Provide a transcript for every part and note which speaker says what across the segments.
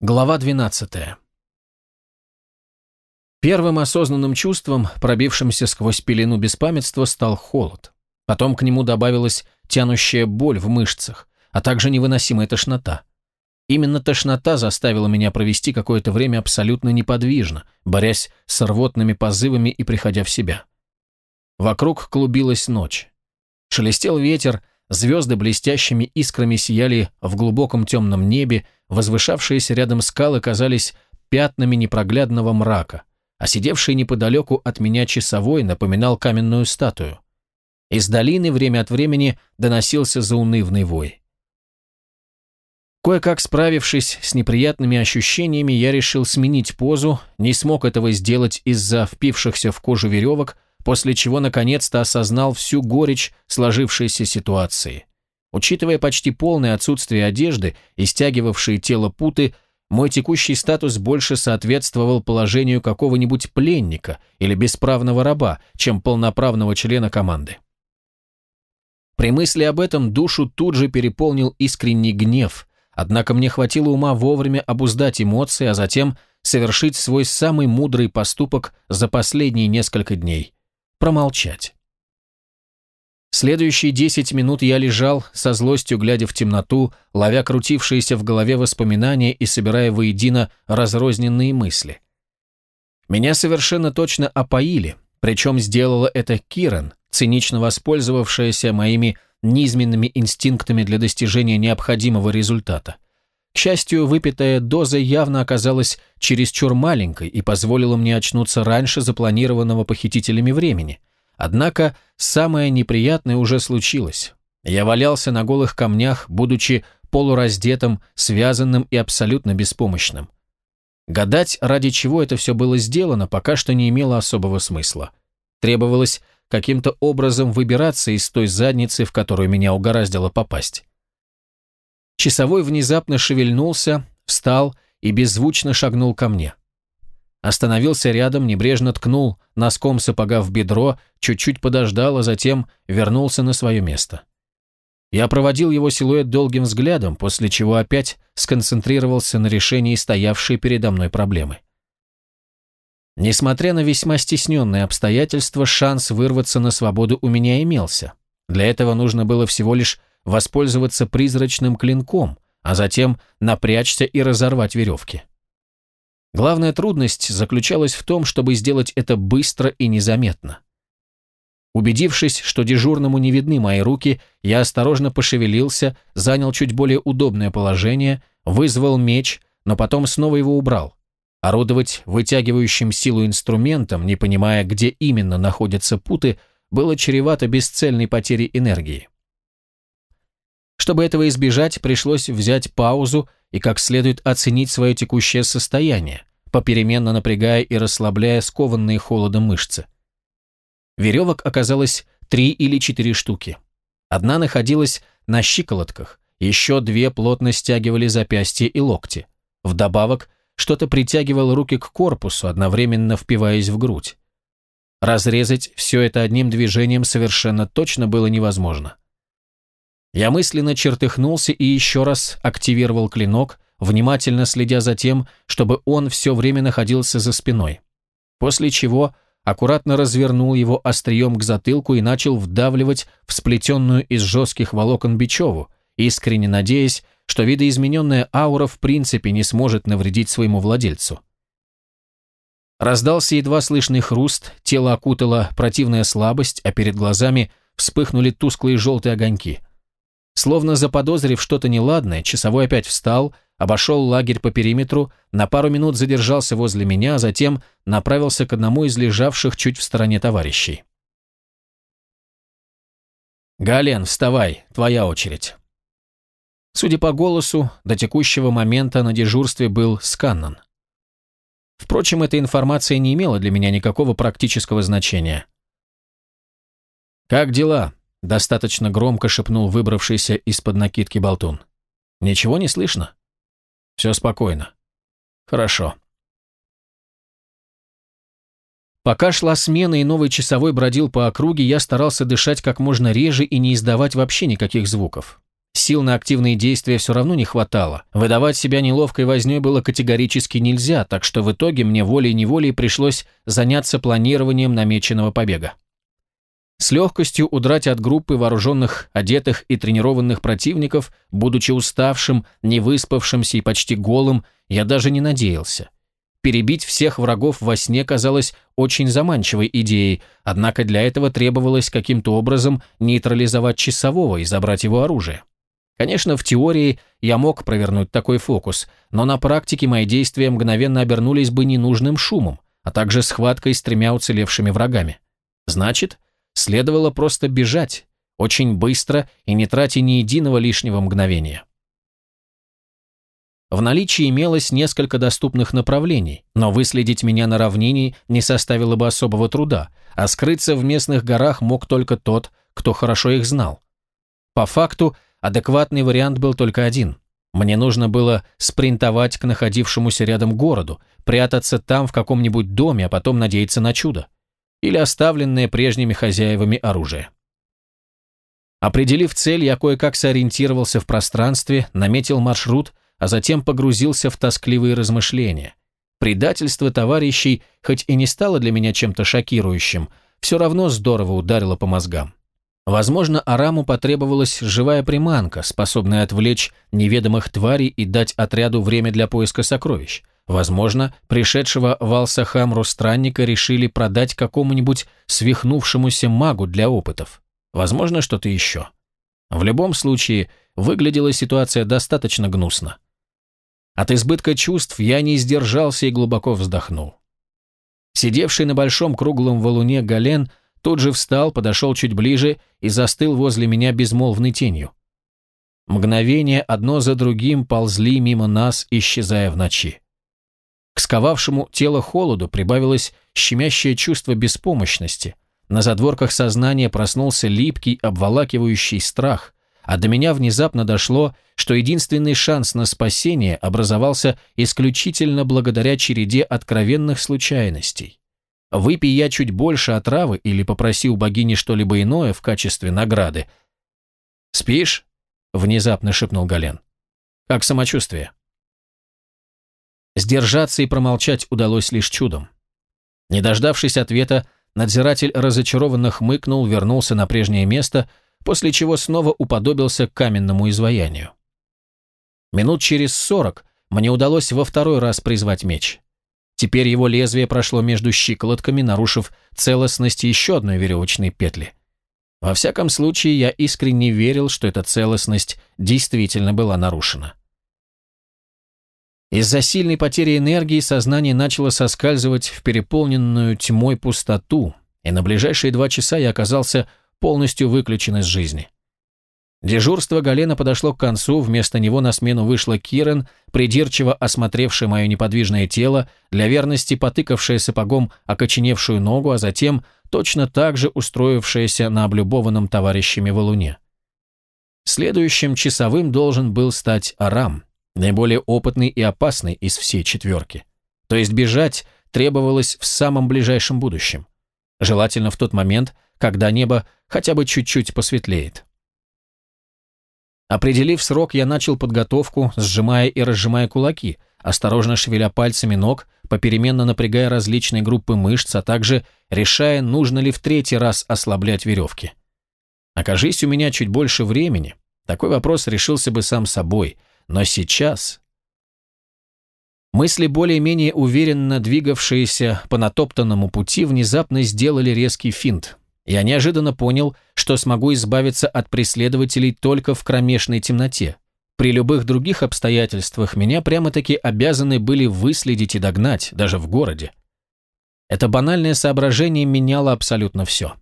Speaker 1: Глава 12. Первым осознанным чувством, пробившимся сквозь пелену беспамятства, стал холод. Потом к нему добавилась тянущая боль в мышцах, а также невыносимая тошнота. Именно тошнота заставила меня провести какое-то время абсолютно неподвижно, борясь с рвотными позывами и приходя в себя. Вокруг клубилась ночь. Шелестел ветер, Звезды блестящими искрами сияли в глубоком темном небе, возвышавшиеся рядом скалы казались пятнами непроглядного мрака, а сидевший неподалеку от меня часовой напоминал каменную статую. Из долины время от времени доносился заунывный вой. Кое-как справившись с неприятными ощущениями, я решил сменить позу, не смог этого сделать из-за впившихся в кожу веревок, после чего наконец-то осознал всю горечь сложившейся ситуации. Учитывая почти полное отсутствие одежды и стягивавшие тело путы, мой текущий статус больше соответствовал положению какого-нибудь пленника или бесправного раба, чем полноправного члена команды. При мысли об этом душу тут же переполнил искренний гнев, однако мне хватило ума вовремя обуздать эмоции, а затем совершить свой самый мудрый поступок за последние несколько дней – промолчать. Следующие десять минут я лежал, со злостью глядя в темноту, ловя крутившиеся в голове воспоминания и собирая воедино разрозненные мысли. Меня совершенно точно опоили, причем сделала это Киран, цинично воспользовавшаяся моими низменными инстинктами для достижения необходимого результата. К счастью, выпитая доза явно оказалась чересчур маленькой и позволила мне очнуться раньше запланированного похитителями времени. Однако самое неприятное уже случилось. Я валялся на голых камнях, будучи полураздетым, связанным и абсолютно беспомощным. Гадать, ради чего это все было сделано, пока что не имело особого смысла. Требовалось каким-то образом выбираться из той задницы, в которую меня угораздило попасть. Часовой внезапно шевельнулся, встал и беззвучно шагнул ко мне. Остановился рядом, небрежно ткнул носком сапога в бедро, чуть-чуть подождал, а затем вернулся на свое место. Я проводил его силуэт долгим взглядом, после чего опять сконцентрировался на решении стоявшей передо мной проблемы. Несмотря на весьма стесненные обстоятельства, шанс вырваться на свободу у меня имелся. Для этого нужно было всего лишь воспользоваться призрачным клинком, а затем напрячься и разорвать веревки. Главная трудность заключалась в том, чтобы сделать это быстро и незаметно. Убедившись, что дежурному не видны мои руки, я осторожно пошевелился, занял чуть более удобное положение, вызвал меч, но потом снова его убрал. Орудовать вытягивающим силу инструментом, не понимая, где именно находятся путы, было чревато бесцельной потерей энергии. Чтобы этого избежать, пришлось взять паузу и как следует оценить свое текущее состояние, попеременно напрягая и расслабляя скованные холодом мышцы. Веревок оказалось три или четыре штуки. Одна находилась на щиколотках, еще две плотно стягивали запястья и локти. Вдобавок, что-то притягивало руки к корпусу, одновременно впиваясь в грудь. Разрезать все это одним движением совершенно точно было невозможно. Я мысленно чертыхнулся и еще раз активировал клинок, внимательно следя за тем, чтобы он все время находился за спиной. После чего аккуратно развернул его острием к затылку и начал вдавливать в сплетенную из жестких волокон бечеву, искренне надеясь, что видоизмененная аура в принципе не сможет навредить своему владельцу. Раздался едва слышный хруст, тело окутала противная слабость, а перед глазами вспыхнули тусклые желтые огоньки – Словно заподозрив что-то неладное, часовой опять встал, обошел лагерь по периметру, на пару минут задержался возле меня, а затем направился к одному из лежавших чуть в стороне товарищей. «Гален, вставай, твоя очередь». Судя по голосу, до текущего момента на дежурстве был Сканнан. Впрочем, эта информация не имела для меня никакого практического значения. «Как дела?» Достаточно громко шепнул выбравшийся из-под накидки болтун. «Ничего не слышно?» «Все спокойно». «Хорошо». Пока шла смена и новый часовой бродил по округе, я старался дышать как можно реже и не издавать вообще никаких звуков. Сил на активные действия все равно не хватало. Выдавать себя неловкой вознёй было категорически нельзя, так что в итоге мне волей-неволей пришлось заняться планированием намеченного побега. С легкостью удрать от группы вооруженных, одетых и тренированных противников, будучи уставшим, невыспавшимся и почти голым, я даже не надеялся. Перебить всех врагов во сне казалось очень заманчивой идеей, однако для этого требовалось каким-то образом нейтрализовать часового и забрать его оружие. Конечно, в теории я мог провернуть такой фокус, но на практике мои действия мгновенно обернулись бы ненужным шумом, а также схваткой с тремя уцелевшими врагами. Значит, следовало просто бежать, очень быстро и не тратя ни единого лишнего мгновения. В наличии имелось несколько доступных направлений, но выследить меня на равнине не составило бы особого труда, а скрыться в местных горах мог только тот, кто хорошо их знал. По факту, адекватный вариант был только один. Мне нужно было спринтовать к находившемуся рядом городу, прятаться там в каком-нибудь доме, а потом надеяться на чудо. Или оставленное прежними хозяевами оружие. Определив цель, я кое-как сориентировался в пространстве, наметил маршрут – а затем погрузился в тоскливые размышления. Предательство товарищей, хоть и не стало для меня чем-то шокирующим, все равно здорово ударило по мозгам. Возможно, Араму потребовалась живая приманка, способная отвлечь неведомых тварей и дать отряду время для поиска сокровищ. Возможно, пришедшего в Алсахамру странника решили продать какому-нибудь свихнувшемуся магу для опытов. Возможно, что-то еще. В любом случае, выглядела ситуация достаточно гнусно. От избытка чувств я не сдержался и глубоко вздохнул. Сидевший на большом круглом валуне Гален тут же встал, подошел чуть ближе и застыл возле меня безмолвной тенью. Мгновения одно за другим ползли мимо нас, исчезая в ночи. К сковавшему тело холоду прибавилось щемящее чувство беспомощности. На задворках сознания проснулся липкий, обволакивающий страх а до меня внезапно дошло, что единственный шанс на спасение образовался исключительно благодаря череде откровенных случайностей. Выпей я чуть больше отравы или попроси у богини что-либо иное в качестве награды. «Спишь?» — внезапно шепнул Гален. «Как самочувствие?» Сдержаться и промолчать удалось лишь чудом. Не дождавшись ответа, надзиратель разочарованно хмыкнул, вернулся на прежнее место — после чего снова уподобился каменному изваянию. Минут через сорок мне удалось во второй раз призвать меч. Теперь его лезвие прошло между щиколотками, нарушив целостность еще одной веревочной петли. Во всяком случае, я искренне верил, что эта целостность действительно была нарушена. Из-за сильной потери энергии сознание начало соскальзывать в переполненную тьмой пустоту, и на ближайшие два часа я оказался полностью выключен из жизни. Дежурство Галена подошло к концу, вместо него на смену вышла Кирен, придирчиво осмотревшая мое неподвижное тело, для верности потыкавшая сапогом окоченевшую ногу, а затем точно так же устроившаяся на облюбованном товарищами валуне. Следующим часовым должен был стать Арам, наиболее опытный и опасный из всей четверки. То есть бежать требовалось в самом ближайшем будущем. Желательно в тот момент, когда небо хотя бы чуть-чуть посветлеет. Определив срок, я начал подготовку, сжимая и разжимая кулаки, осторожно шевеля пальцами ног, попеременно напрягая различные группы мышц, а также решая, нужно ли в третий раз ослаблять веревки. Окажись у меня чуть больше времени, такой вопрос решился бы сам собой, но сейчас... Мысли, более-менее уверенно двигавшиеся по натоптанному пути, внезапно сделали резкий финт, я неожиданно понял, что смогу избавиться от преследователей только в кромешной темноте. При любых других обстоятельствах меня прямо-таки обязаны были выследить и догнать, даже в городе. Это банальное соображение меняло абсолютно все.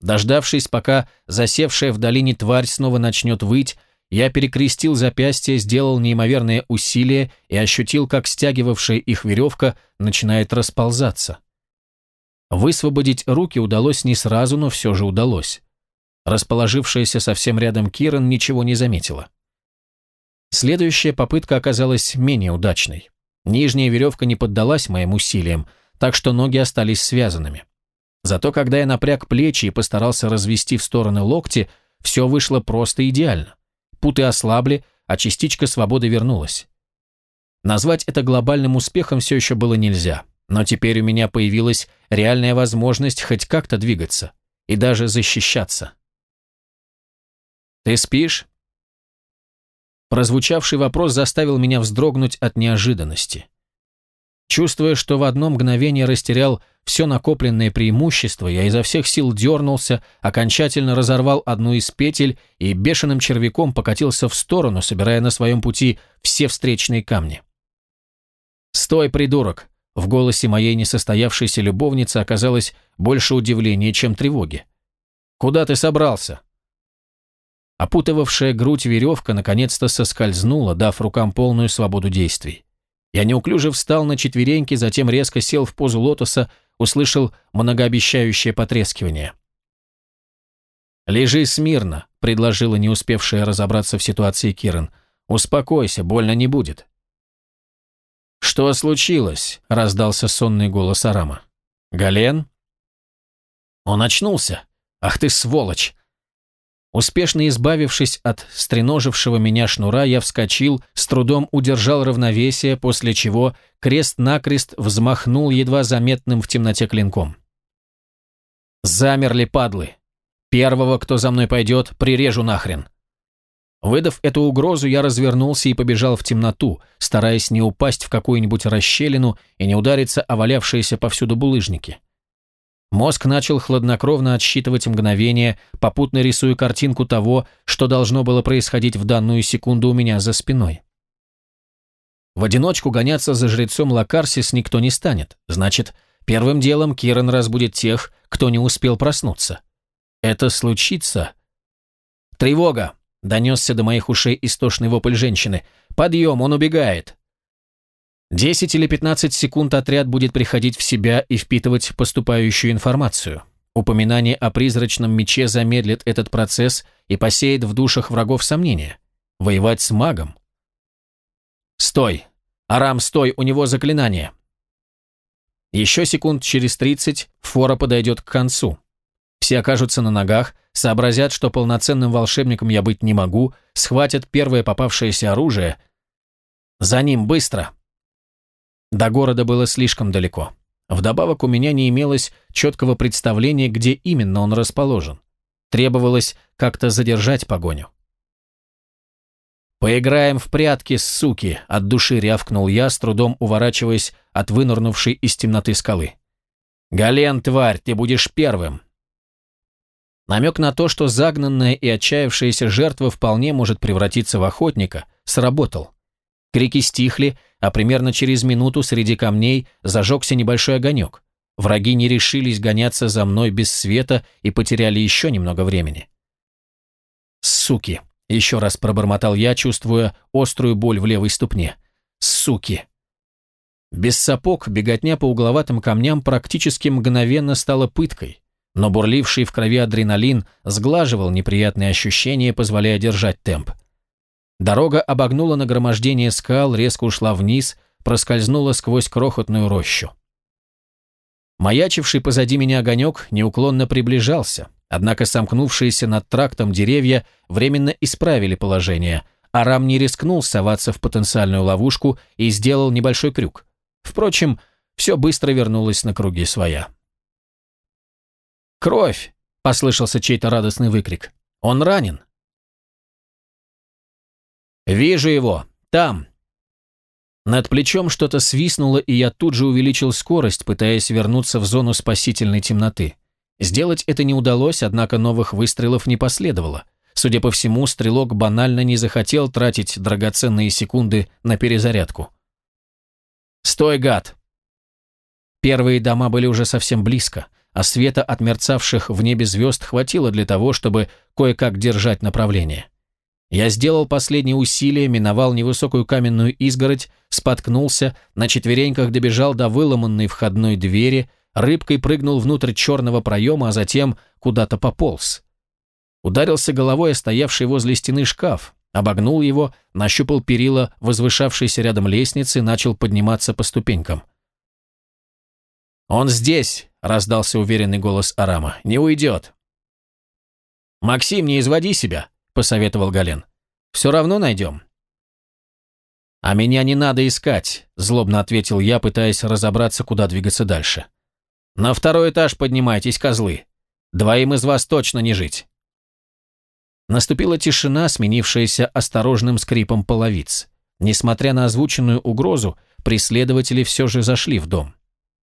Speaker 1: Дождавшись, пока засевшая в долине тварь снова начнет выть, я перекрестил запястье, сделал неимоверное усилие и ощутил, как стягивавшая их веревка начинает расползаться. Высвободить руки удалось не сразу, но все же удалось. Расположившаяся совсем рядом Киран ничего не заметила. Следующая попытка оказалась менее удачной. Нижняя веревка не поддалась моим усилиям, так что ноги остались связанными. Зато когда я напряг плечи и постарался развести в стороны локти, все вышло просто идеально. Путы ослабли, а частичка свободы вернулась. Назвать это глобальным успехом все еще было нельзя, но теперь у меня появилась реальная возможность хоть как-то двигаться и даже защищаться. «Ты спишь?» Прозвучавший вопрос заставил меня вздрогнуть от неожиданности. Чувствуя, что в одно мгновение растерял все накопленное преимущество, я изо всех сил дернулся, окончательно разорвал одну из петель и бешеным червяком покатился в сторону, собирая на своем пути все встречные камни. «Стой, придурок!» В голосе моей несостоявшейся любовницы оказалось больше удивления, чем тревоги. «Куда ты собрался?» Опутывавшая грудь веревка наконец-то соскользнула, дав рукам полную свободу действий. Я неуклюже встал на четвереньки, затем резко сел в позу лотоса, услышал многообещающее потрескивание. «Лежи смирно», — предложила не успевшая разобраться в ситуации Киран. «Успокойся, больно не будет». «Что случилось?» — раздался сонный голос Арама. «Гален?» Он очнулся. «Ах ты сволочь!» Успешно избавившись от стреножившего меня шнура, я вскочил, с трудом удержал равновесие, после чего крест-накрест взмахнул едва заметным в темноте клинком. Замерли падлы. Первого, кто за мной пойдет, прирежу нахрен. Выдав эту угрозу, я развернулся и побежал в темноту, стараясь не упасть в какую-нибудь расщелину и не удариться о валявшиеся повсюду булыжники. Мозг начал хладнокровно отсчитывать мгновения, попутно рисуя картинку того, что должно было происходить в данную секунду у меня за спиной. В одиночку гоняться за жрецом Лакарсис никто не станет. Значит, первым делом Киран разбудит тех, кто не успел проснуться. Это случится... «Тревога!» — донесся до моих ушей истошный вопль женщины. «Подъем, он убегает!» Десять или пятнадцать секунд отряд будет приходить в себя и впитывать поступающую информацию. Упоминание о призрачном мече замедлит этот процесс и посеет в душах врагов сомнения. Воевать с магом? Стой! Арам, стой, у него заклинание. Еще секунд через тридцать фора подойдет к концу. Все окажутся на ногах, сообразят, что полноценным волшебником я быть не могу, схватят первое попавшееся оружие. За ним быстро! До города было слишком далеко. Вдобавок у меня не имелось четкого представления, где именно он расположен. Требовалось как-то задержать погоню. «Поиграем в прятки, суки!» – от души рявкнул я, с трудом уворачиваясь от вынырнувшей из темноты скалы. «Гален, тварь, ты будешь первым!» Намек на то, что загнанная и отчаявшаяся жертва вполне может превратиться в охотника, сработал. Крики стихли, а примерно через минуту среди камней зажегся небольшой огонек. Враги не решились гоняться за мной без света и потеряли еще немного времени. «Суки!» — еще раз пробормотал я, чувствуя острую боль в левой ступне. «Суки!» Без сапог беготня по угловатым камням практически мгновенно стала пыткой, но бурливший в крови адреналин сглаживал неприятные ощущения, позволяя держать темп. Дорога обогнула нагромождение скал, резко ушла вниз, проскользнула сквозь крохотную рощу. Маячивший позади меня огонек неуклонно приближался, однако сомкнувшиеся над трактом деревья временно исправили положение. Арам не рискнул соваться в потенциальную ловушку и сделал небольшой крюк. Впрочем, все быстро вернулось на круги своя. «Кровь!» — послышался чей-то радостный выкрик. «Он ранен!» «Вижу его! Там!» Над плечом что-то свистнуло, и я тут же увеличил скорость, пытаясь вернуться в зону спасительной темноты. Сделать это не удалось, однако новых выстрелов не последовало. Судя по всему, стрелок банально не захотел тратить драгоценные секунды на перезарядку. «Стой, гад!» Первые дома были уже совсем близко, а света от мерцавших в небе звезд хватило для того, чтобы кое-как держать направление. Я сделал последнее усилие, миновал невысокую каменную изгородь, споткнулся, на четвереньках добежал до выломанной входной двери, рыбкой прыгнул внутрь черного проема, а затем куда-то пополз. Ударился головой о стоявший возле стены шкаф, обогнул его, нащупал перила возвышавшейся рядом лестницы, начал подниматься по ступенькам. «Он здесь!» — раздался уверенный голос Арама. «Не уйдет!» «Максим, не изводи себя!» – посоветовал Гален. Все равно найдем». «А меня не надо искать», — злобно ответил я, пытаясь разобраться, куда двигаться дальше. «На второй этаж поднимайтесь, козлы. Двоим из вас точно не жить». Наступила тишина, сменившаяся осторожным скрипом половиц. Несмотря на озвученную угрозу, преследователи все же зашли в дом.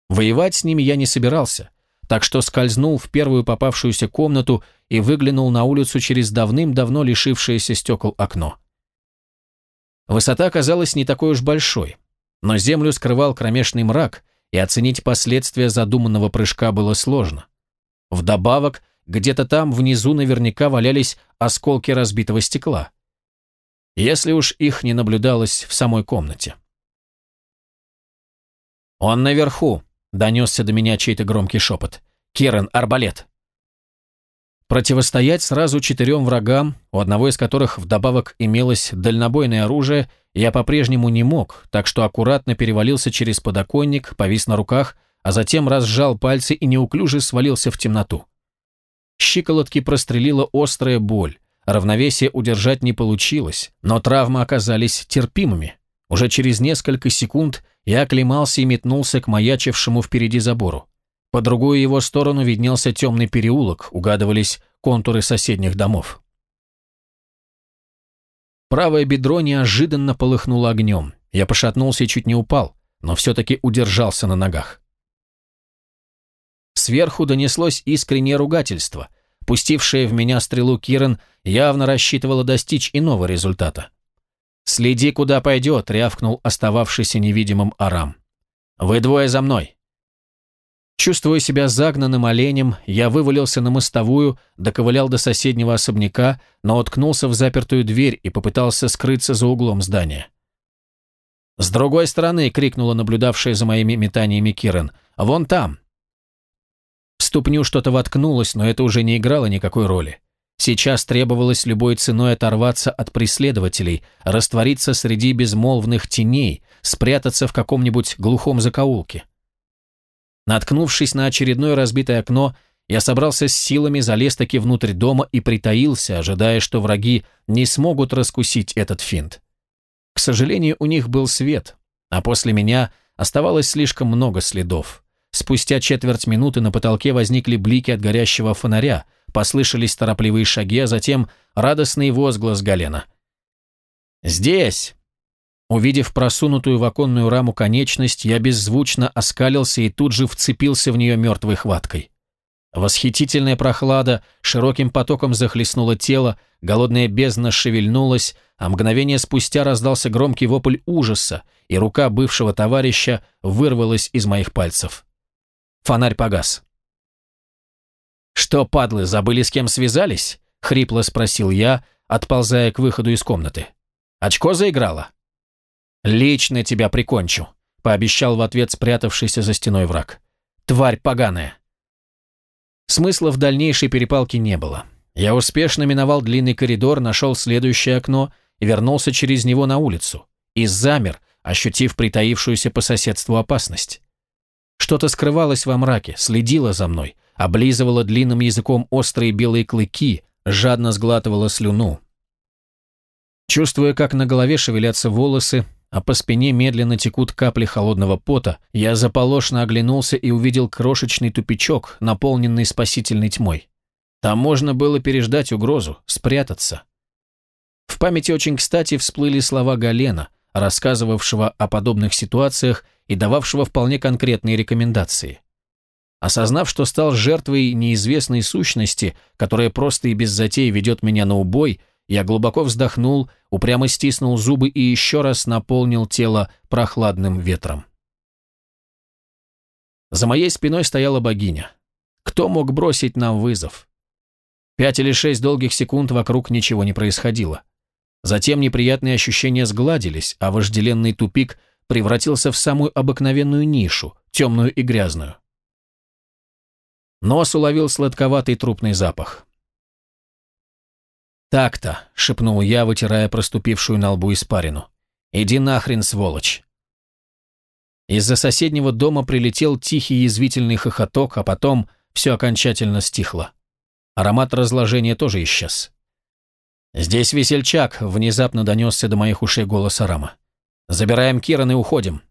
Speaker 1: Воевать с ними я не собирался, так что скользнул в первую попавшуюся комнату и выглянул на улицу через давным-давно лишившееся стекол окно. Высота оказалась не такой уж большой, но землю скрывал кромешный мрак, и оценить последствия задуманного прыжка было сложно. Вдобавок, где-то там внизу наверняка валялись осколки разбитого стекла. Если уж их не наблюдалось в самой комнате. «Он наверху», — донесся до меня чей-то громкий шепот. «Кирен, арбалет!» Противостоять сразу четырем врагам, у одного из которых вдобавок имелось дальнобойное оружие, я по-прежнему не мог, так что аккуратно перевалился через подоконник, повис на руках, а затем разжал пальцы и неуклюже свалился в темноту. Щиколотки прострелила острая боль, равновесие удержать не получилось, но травмы оказались терпимыми. Уже через несколько секунд я оклемался и метнулся к маячившему впереди забору. По другую его сторону виднелся темный переулок, угадывались контуры соседних домов. Правое бедро неожиданно полыхнуло огнем. Я пошатнулся и чуть не упал, но все-таки удержался на ногах. Сверху донеслось искреннее ругательство. Пустившая в меня стрелу Киран явно рассчитывала достичь иного результата. «Следи, куда пойдет», — рявкнул остававшийся невидимым Арам. «Вы двое за мной». Чувствуя себя загнанным оленем, я вывалился на мостовую, доковылял до соседнего особняка, но уткнулся в запертую дверь и попытался скрыться за углом здания. «С другой стороны!» — крикнула наблюдавшая за моими метаниями Кирен. «Вон там!» В ступню что-то воткнулось, но это уже не играло никакой роли. Сейчас требовалось любой ценой оторваться от преследователей, раствориться среди безмолвных теней, спрятаться в каком-нибудь глухом закоулке. Наткнувшись на очередное разбитое окно, я собрался с силами, залез таки внутрь дома и притаился, ожидая, что враги не смогут раскусить этот финт. К сожалению, у них был свет, а после меня оставалось слишком много следов. Спустя четверть минуты на потолке возникли блики от горящего фонаря, послышались торопливые шаги, а затем радостный возглас Галена. «Здесь!» Увидев просунутую в оконную раму конечность, я беззвучно оскалился и тут же вцепился в нее мертвой хваткой. Восхитительная прохлада широким потоком захлестнула тело, голодная бездна шевельнулась, а мгновение спустя раздался громкий вопль ужаса, и рука бывшего товарища вырвалась из моих пальцев. Фонарь погас. «Что, падлы, забыли, с кем связались?» — хрипло спросил я, отползая к выходу из комнаты. «Очко заиграло?» «Лично тебя прикончу», — пообещал в ответ спрятавшийся за стеной враг. «Тварь поганая». Смысла в дальнейшей перепалке не было. Я успешно миновал длинный коридор, нашел следующее окно и вернулся через него на улицу. И замер, ощутив притаившуюся по соседству опасность. Что-то скрывалось во мраке, следило за мной, облизывало длинным языком острые белые клыки, жадно сглатывало слюну. Чувствуя, как на голове шевелятся волосы, а по спине медленно текут капли холодного пота, я заполошно оглянулся и увидел крошечный тупичок, наполненный спасительной тьмой. Там можно было переждать угрозу, спрятаться. В памяти очень кстати всплыли слова Галена, рассказывавшего о подобных ситуациях и дававшего вполне конкретные рекомендации. Осознав, что стал жертвой неизвестной сущности, которая просто и без затей ведет меня на убой, я глубоко вздохнул, упрямо стиснул зубы и еще раз наполнил тело прохладным ветром. За моей спиной стояла богиня. Кто мог бросить нам вызов? Пять или шесть долгих секунд вокруг ничего не происходило. Затем неприятные ощущения сгладились, а вожделенный тупик превратился в самую обыкновенную нишу, темную и грязную. Нос уловил сладковатый трупный запах. «Так-то», — шепнул я, вытирая проступившую на лбу испарину. «Иди нахрен, сволочь!» Из-за соседнего дома прилетел тихий язвительный хохоток, а потом все окончательно стихло. Аромат разложения тоже исчез. «Здесь весельчак», — внезапно донесся до моих ушей голос Арама. «Забираем Киран и уходим».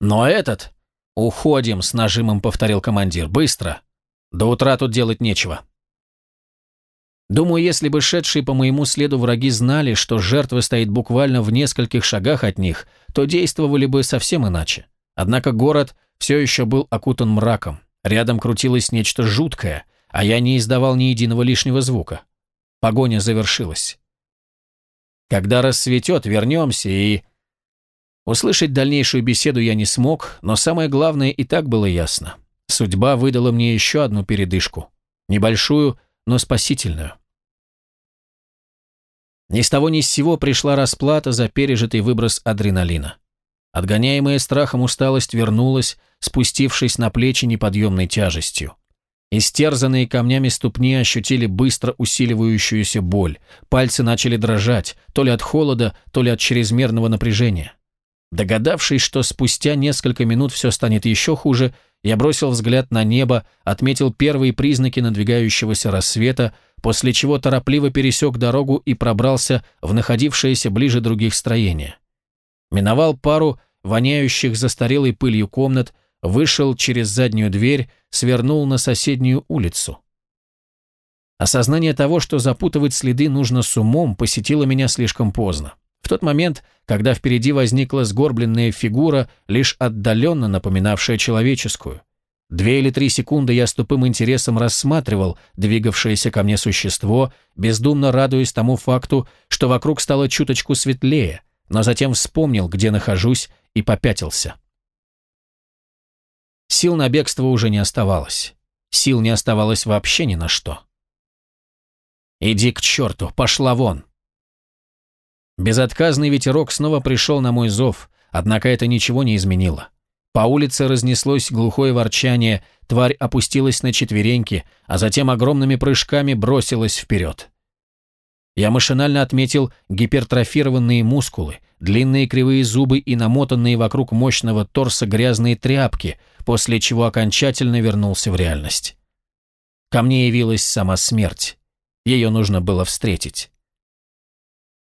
Speaker 1: «Но этот...» «Уходим», — с нажимом повторил командир. «Быстро. До утра тут делать нечего». Думаю, если бы шедшие по моему следу враги знали, что жертва стоит буквально в нескольких шагах от них, то действовали бы совсем иначе. Однако город все еще был окутан мраком. Рядом крутилось нечто жуткое, а я не издавал ни единого лишнего звука. Погоня завершилась. Когда рассветет, вернемся и... Услышать дальнейшую беседу я не смог, но самое главное и так было ясно. Судьба выдала мне еще одну передышку. Небольшую, но спасительную. Ни с того ни с сего пришла расплата за пережитый выброс адреналина. Отгоняемая страхом усталость вернулась, спустившись на плечи неподъемной тяжестью. Истерзанные камнями ступни ощутили быстро усиливающуюся боль. Пальцы начали дрожать, то ли от холода, то ли от чрезмерного напряжения. Догадавшись, что спустя несколько минут все станет еще хуже, я бросил взгляд на небо, отметил первые признаки надвигающегося рассвета, после чего торопливо пересек дорогу и пробрался в находившееся ближе других строения. Миновал пару воняющих застарелой пылью комнат, вышел через заднюю дверь, свернул на соседнюю улицу. Осознание того, что запутывать следы нужно с умом, посетило меня слишком поздно. В тот момент, когда впереди возникла сгорбленная фигура, лишь отдаленно напоминавшая человеческую. Две или три секунды я с тупым интересом рассматривал двигавшееся ко мне существо, бездумно радуясь тому факту, что вокруг стало чуточку светлее, но затем вспомнил, где нахожусь, и попятился. Сил на бегство уже не оставалось. Сил не оставалось вообще ни на что. «Иди к черту, пошла вон!» Безотказный ветерок снова пришел на мой зов, однако это ничего не изменило. По улице разнеслось глухое ворчание, тварь опустилась на четвереньки, а затем огромными прыжками бросилась вперед. Я машинально отметил гипертрофированные мускулы, длинные кривые зубы и намотанные вокруг мощного торса грязные тряпки, после чего окончательно вернулся в реальность. Ко мне явилась сама смерть. Ее нужно было встретить.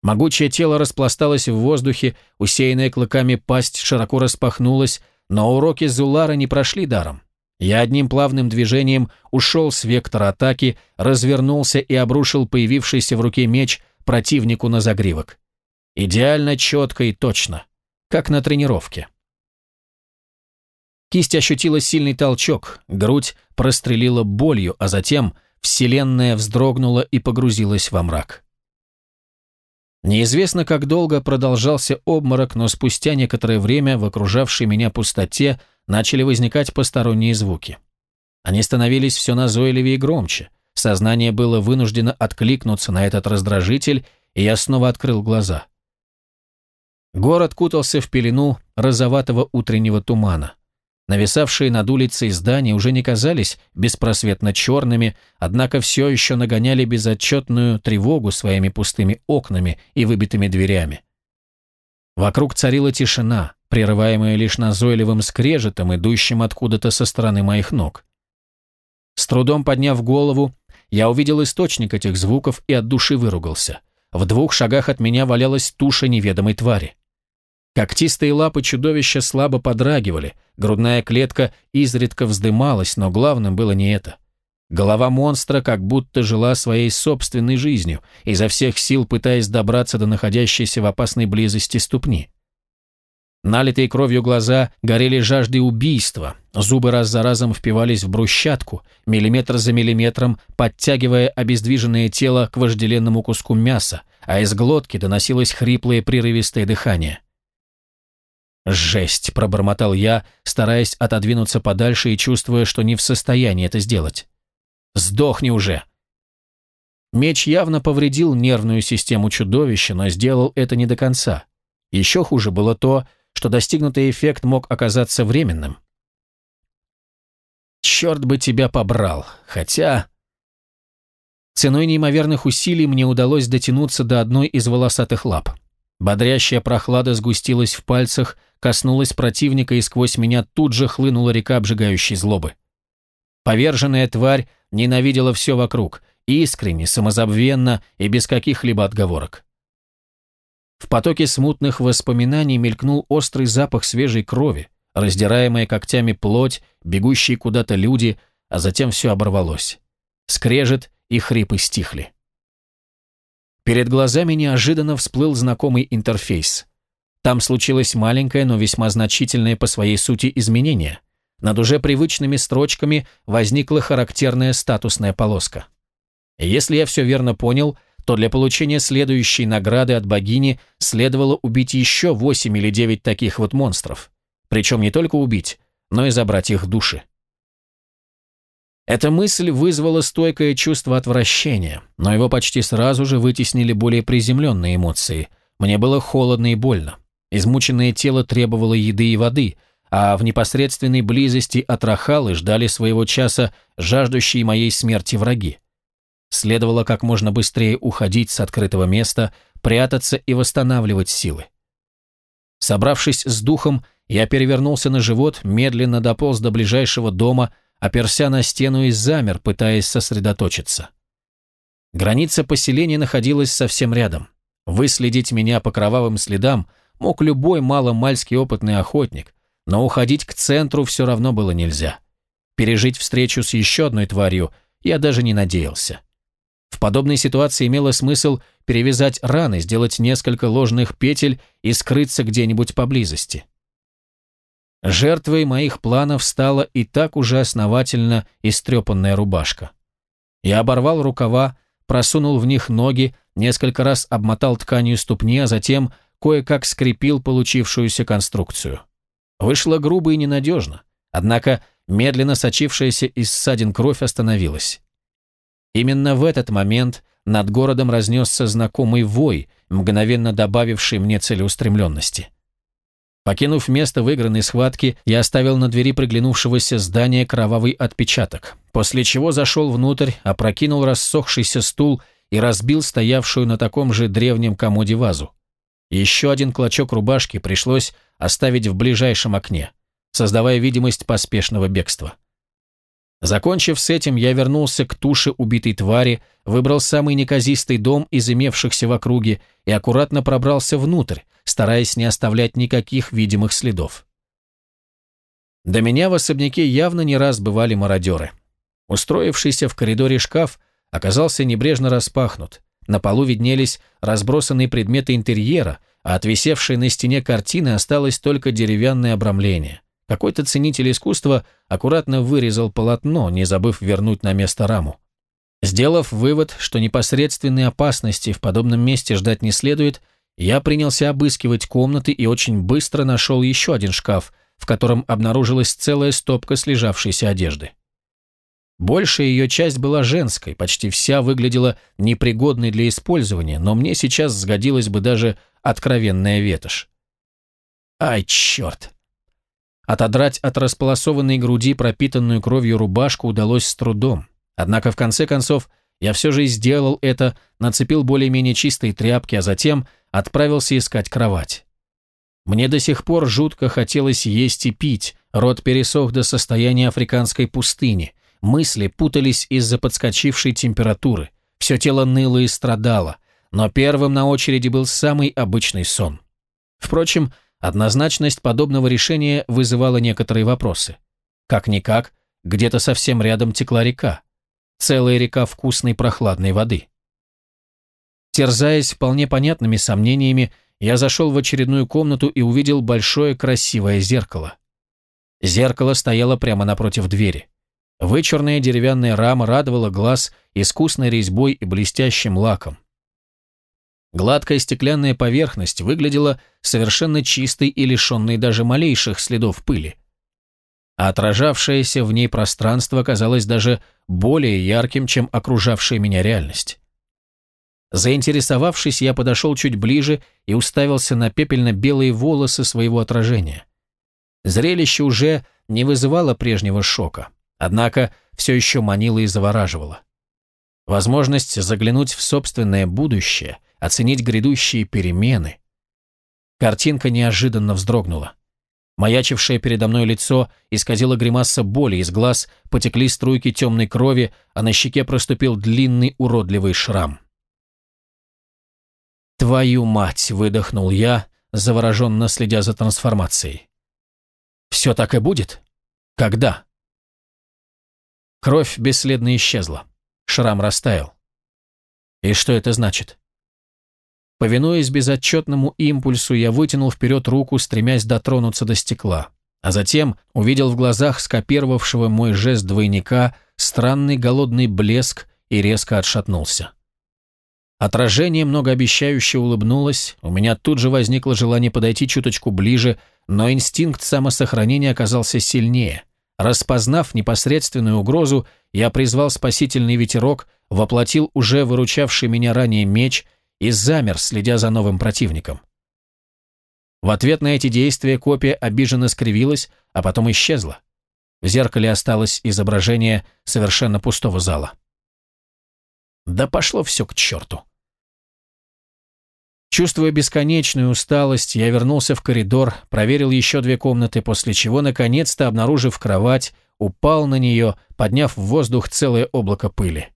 Speaker 1: Могучее тело распласталось в воздухе, усеянная клыками пасть широко распахнулась, но уроки Зулара не прошли даром. Я одним плавным движением ушел с вектора атаки, развернулся и обрушил появившийся в руке меч противнику на загривок. Идеально четко и точно, как на тренировке. Кисть ощутила сильный толчок, грудь прострелила болью, а затем вселенная вздрогнула и погрузилась во мрак. Неизвестно, как долго продолжался обморок, но спустя некоторое время в окружавшей меня пустоте начали возникать посторонние звуки. Они становились все назойливее и громче. Сознание было вынуждено откликнуться на этот раздражитель, и я снова открыл глаза. Город кутался в пелену розоватого утреннего тумана. Нависавшие над улицей здания уже не казались беспросветно черными, однако все еще нагоняли безотчетную тревогу своими пустыми окнами и выбитыми дверями. Вокруг царила тишина, прерываемая лишь назойливым скрежетом, идущим откуда-то со стороны моих ног. С трудом подняв голову, я увидел источник этих звуков и от души выругался. В двух шагах от меня валялась туша неведомой твари. Когтистые лапы чудовища слабо подрагивали, грудная клетка изредка вздымалась, но главным было не это. Голова монстра как будто жила своей собственной жизнью, изо всех сил пытаясь добраться до находящейся в опасной близости ступни. Налитые кровью глаза горели жаждой убийства, зубы раз за разом впивались в брусчатку, миллиметр за миллиметром подтягивая обездвиженное тело к вожделенному куску мяса, а из глотки доносилось хриплое прерывистое дыхание. «Жесть!» – пробормотал я, стараясь отодвинуться подальше и чувствуя, что не в состоянии это сделать. «Сдохни уже!» Меч явно повредил нервную систему чудовища, но сделал это не до конца. Еще хуже было то, что достигнутый эффект мог оказаться временным. «Черт бы тебя побрал! Хотя...» Ценой неимоверных усилий мне удалось дотянуться до одной из волосатых лап. Бодрящая прохлада сгустилась в пальцах, коснулась противника, и сквозь меня тут же хлынула река обжигающей злобы. Поверженная тварь ненавидела все вокруг, искренне, самозабвенно и без каких-либо отговорок. В потоке смутных воспоминаний мелькнул острый запах свежей крови, раздираемая когтями плоть, бегущие куда-то люди, а затем все оборвалось. Скрежет и хрипы стихли. Перед глазами неожиданно всплыл знакомый интерфейс. Там случилось маленькое, но весьма значительное по своей сути изменение. Над уже привычными строчками возникла характерная статусная полоска. Если я все верно понял, то для получения следующей награды от богини следовало убить еще восемь или девять таких вот монстров. Причем не только убить, но и забрать их души. Эта мысль вызвала стойкое чувство отвращения, но его почти сразу же вытеснили более приземленные эмоции. Мне было холодно и больно. Измученное тело требовало еды и воды, а в непосредственной близости от Рахалы ждали своего часа жаждущие моей смерти враги. Следовало как можно быстрее уходить с открытого места, прятаться и восстанавливать силы. Собравшись с духом, я перевернулся на живот, медленно дополз до ближайшего дома, оперся на стену и замер, пытаясь сосредоточиться. Граница поселения находилась совсем рядом. Выследить меня по кровавым следам мог любой маломальский опытный охотник, но уходить к центру все равно было нельзя. Пережить встречу с еще одной тварью я даже не надеялся. В подобной ситуации имело смысл перевязать раны, сделать несколько ложных петель и скрыться где-нибудь поблизости. Жертвой моих планов стала и так уже основательно истрепанная рубашка. Я оборвал рукава, просунул в них ноги, несколько раз обмотал тканью ступни, а затем кое-как скрепил получившуюся конструкцию. Вышло грубо и ненадежно, однако медленно сочившаяся из ссадин кровь остановилась. Именно в этот момент над городом разнесся знакомый вой, мгновенно добавивший мне целеустремленности. Покинув место выигранной схватки, я оставил на двери приглянувшегося здания кровавый отпечаток, после чего зашел внутрь, опрокинул рассохшийся стул и разбил стоявшую на таком же древнем комоде вазу. Еще один клочок рубашки пришлось оставить в ближайшем окне, создавая видимость поспешного бегства. Закончив с этим, я вернулся к туше убитой твари, выбрал самый неказистый дом из имевшихся в округе и аккуратно пробрался внутрь, стараясь не оставлять никаких видимых следов. До меня в особняке явно не раз бывали мародеры. Устроившийся в коридоре шкаф оказался небрежно распахнут. На полу виднелись разбросанные предметы интерьера, а от висевшей на стене картины осталось только деревянное обрамление. Какой-то ценитель искусства аккуратно вырезал полотно, не забыв вернуть на место раму. Сделав вывод, что непосредственной опасности в подобном месте ждать не следует, я принялся обыскивать комнаты и очень быстро нашел еще один шкаф, в котором обнаружилась целая стопка слежавшейся одежды. Большая ее часть была женской, почти вся выглядела непригодной для использования, но мне сейчас сгодилась бы даже откровенная ветошь. Ай, черт! Отодрать от располосованной груди пропитанную кровью рубашку удалось с трудом. Однако в конце концов я все же сделал это, нацепил более-менее чистые тряпки, а затем отправился искать кровать. Мне до сих пор жутко хотелось есть и пить, рот пересох до состояния африканской пустыни, мысли путались из-за подскочившей температуры, все тело ныло и страдало, но первым на очереди был самый обычный сон. Впрочем, Однозначность подобного решения вызывала некоторые вопросы. Как-никак, где-то совсем рядом текла река. Целая река вкусной прохладной воды. Терзаясь вполне понятными сомнениями, я зашел в очередную комнату и увидел большое красивое зеркало. Зеркало стояло прямо напротив двери. Вычурная деревянная рама радовала глаз искусной резьбой и блестящим лаком. Гладкая стеклянная поверхность выглядела совершенно чистой и лишенной даже малейших следов пыли. А отражавшееся в ней пространство казалось даже более ярким, чем окружавшая меня реальность. Заинтересовавшись, я подошел чуть ближе и уставился на пепельно-белые волосы своего отражения. Зрелище уже не вызывало прежнего шока, однако все еще манило и завораживало. Возможность заглянуть в собственное будущее, оценить грядущие перемены. Картинка неожиданно вздрогнула. Маячившее передо мной лицо исказило гримаса боли, из глаз потекли струйки темной крови, а на щеке проступил длинный уродливый шрам. «Твою мать!» — выдохнул я, завороженно следя за трансформацией. «Все так и будет? Когда?» Кровь бесследно исчезла. Шрам растаял. И что это значит? Повинуясь безотчетному импульсу, я вытянул вперед руку, стремясь дотронуться до стекла, а затем увидел в глазах скопировавшего мой жест двойника странный голодный блеск и резко отшатнулся. Отражение многообещающе улыбнулось, у меня тут же возникло желание подойти чуточку ближе, но инстинкт самосохранения оказался сильнее. Распознав непосредственную угрозу, я призвал спасительный ветерок, воплотил уже выручавший меня ранее меч и замер, следя за новым противником. В ответ на эти действия копия обиженно скривилась, а потом исчезла. В зеркале осталось изображение совершенно пустого зала. Да пошло все к черту. Чувствуя бесконечную усталость, я вернулся в коридор, проверил еще две комнаты, после чего, наконец-то, обнаружив кровать, упал на нее, подняв в воздух целое облако пыли.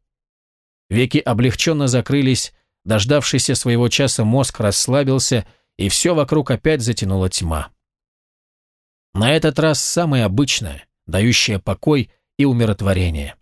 Speaker 1: Веки облегченно закрылись, дождавшийся своего часа мозг расслабился, и все вокруг опять затянула тьма. На этот раз самое обычное, дающее покой и умиротворение.